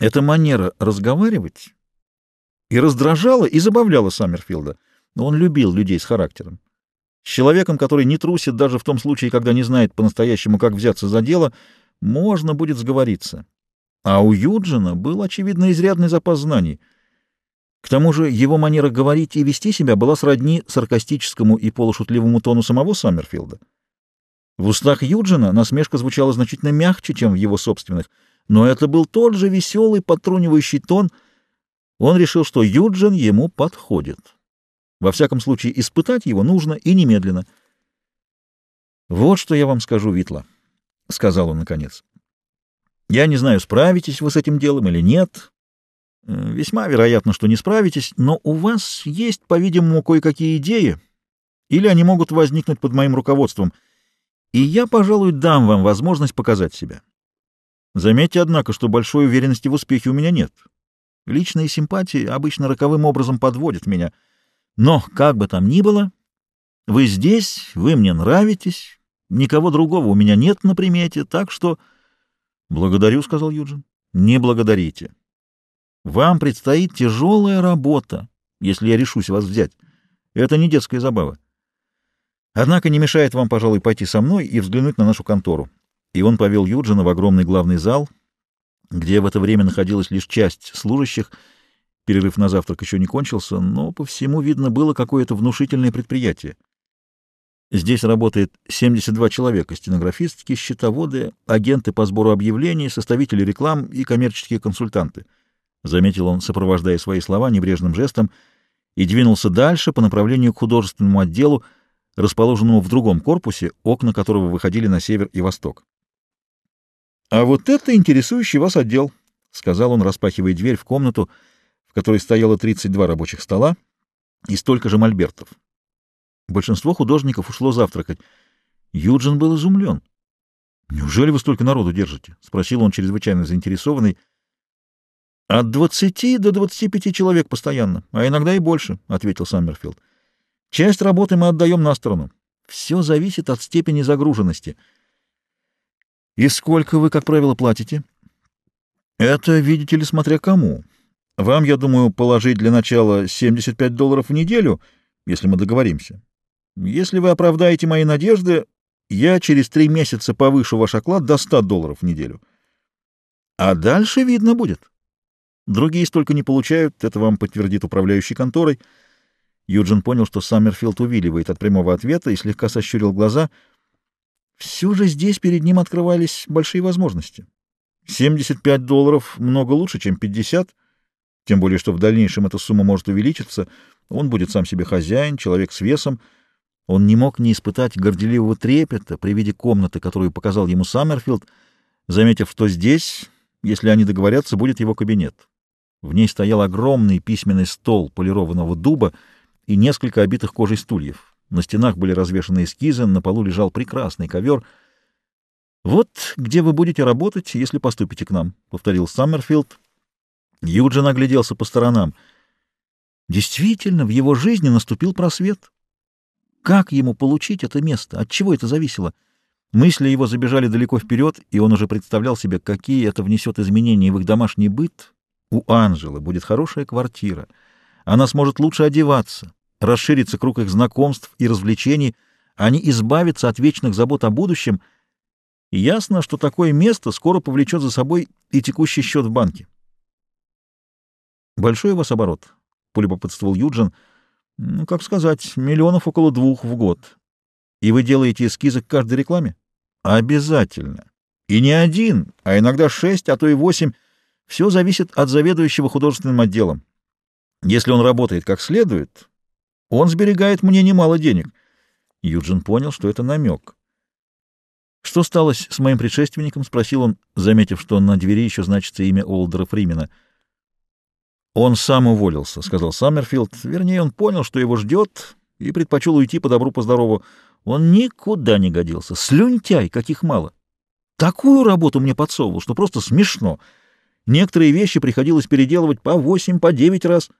Эта манера разговаривать и раздражала, и забавляла Саммерфилда. Но он любил людей с характером. С человеком, который не трусит даже в том случае, когда не знает по-настоящему, как взяться за дело, можно будет сговориться. А у Юджина был, очевидно, изрядный запас знаний. К тому же его манера говорить и вести себя была сродни саркастическому и полушутливому тону самого Саммерфилда. В устах Юджина насмешка звучала значительно мягче, чем в его собственных, но это был тот же веселый, подтрунивающий тон. Он решил, что Юджин ему подходит. Во всяком случае, испытать его нужно и немедленно. «Вот что я вам скажу, Витла», — сказал он наконец. «Я не знаю, справитесь вы с этим делом или нет. Э, весьма вероятно, что не справитесь, но у вас есть, по-видимому, кое-какие идеи, или они могут возникнуть под моим руководством, и я, пожалуй, дам вам возможность показать себя. Заметьте, однако, что большой уверенности в успехе у меня нет. Личные симпатии обычно роковым образом подводят меня — но, как бы там ни было, вы здесь, вы мне нравитесь, никого другого у меня нет на примете, так что... — Благодарю, — сказал Юджин. — Не благодарите. Вам предстоит тяжелая работа, если я решусь вас взять. Это не детская забава. Однако не мешает вам, пожалуй, пойти со мной и взглянуть на нашу контору. И он повел Юджина в огромный главный зал, где в это время находилась лишь часть служащих — Перерыв на завтрак еще не кончился, но по всему видно было какое-то внушительное предприятие. Здесь работает 72 человека, стенографистки, счетоводы, агенты по сбору объявлений, составители реклам и коммерческие консультанты. Заметил он, сопровождая свои слова небрежным жестом, и двинулся дальше по направлению к художественному отделу, расположенному в другом корпусе, окна которого выходили на север и восток. — А вот это интересующий вас отдел, — сказал он, распахивая дверь в комнату, — в которой стояло 32 рабочих стола и столько же мольбертов. Большинство художников ушло завтракать. Юджин был изумлен. «Неужели вы столько народу держите?» — спросил он, чрезвычайно заинтересованный. «От двадцати до двадцати пяти человек постоянно, а иногда и больше», — ответил Саммерфилд. «Часть работы мы отдаем на сторону. Все зависит от степени загруженности». «И сколько вы, как правило, платите?» «Это, видите ли, смотря кому. Вам, я думаю, положить для начала 75 долларов в неделю, если мы договоримся. Если вы оправдаете мои надежды, я через три месяца повышу ваш оклад до 100 долларов в неделю. А дальше видно будет. Другие столько не получают, это вам подтвердит управляющий конторой. Юджин понял, что Саммерфилд увиливает от прямого ответа и слегка сощурил глаза. Все же здесь перед ним открывались большие возможности. 75 долларов много лучше, чем 50 тем более, что в дальнейшем эта сумма может увеличиться, он будет сам себе хозяин, человек с весом. Он не мог не испытать горделивого трепета при виде комнаты, которую показал ему Саммерфилд, заметив, что здесь, если они договорятся, будет его кабинет. В ней стоял огромный письменный стол полированного дуба и несколько обитых кожей стульев. На стенах были развешаны эскизы, на полу лежал прекрасный ковер. «Вот где вы будете работать, если поступите к нам», — повторил Саммерфилд, Юджин огляделся по сторонам. Действительно, в его жизни наступил просвет. Как ему получить это место? От чего это зависело? Мысли его забежали далеко вперед, и он уже представлял себе, какие это внесет изменения в их домашний быт. У Анжелы будет хорошая квартира. Она сможет лучше одеваться, расширится круг их знакомств и развлечений, они избавятся от вечных забот о будущем. Ясно, что такое место скоро повлечет за собой и текущий счет в банке. Большой у вас оборот? — полюбопытствовал Юджин. — Ну, как сказать, миллионов около двух в год. И вы делаете эскизы к каждой рекламе? — Обязательно. И не один, а иногда шесть, а то и восемь. Все зависит от заведующего художественным отделом. Если он работает как следует, он сберегает мне немало денег. Юджин понял, что это намек. — Что сталось с моим предшественником? — спросил он, заметив, что на двери еще значится имя Олдера Фримена — «Он сам уволился», — сказал Саммерфилд. Вернее, он понял, что его ждет, и предпочел уйти по добру, по здорову. Он никуда не годился. Слюнтяй, каких мало. Такую работу мне подсовывал, что просто смешно. Некоторые вещи приходилось переделывать по восемь, по девять раз —